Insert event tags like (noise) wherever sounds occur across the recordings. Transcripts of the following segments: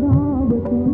धावते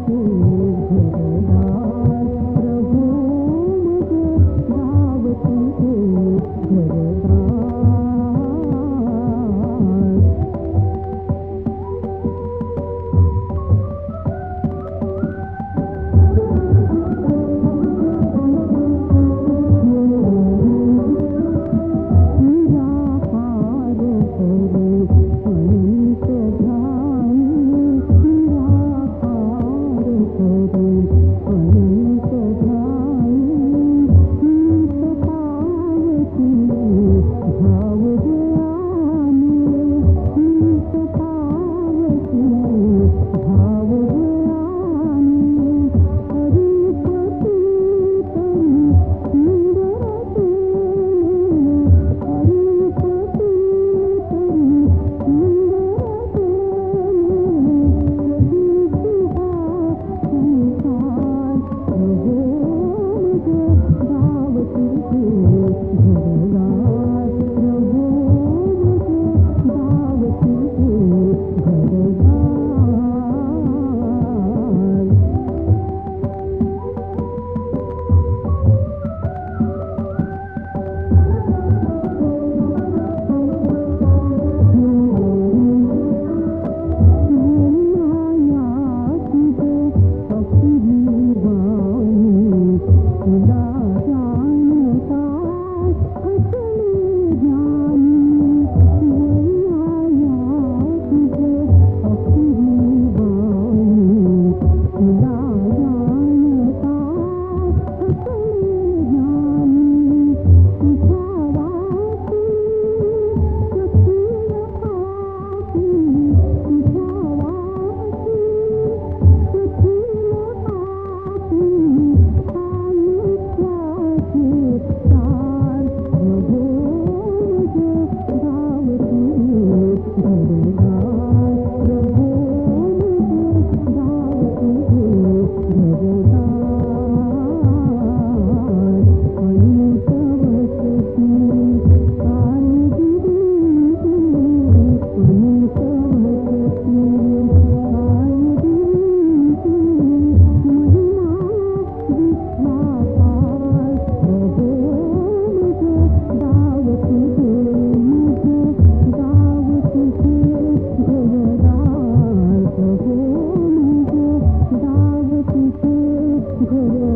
Mm-hmm. (laughs)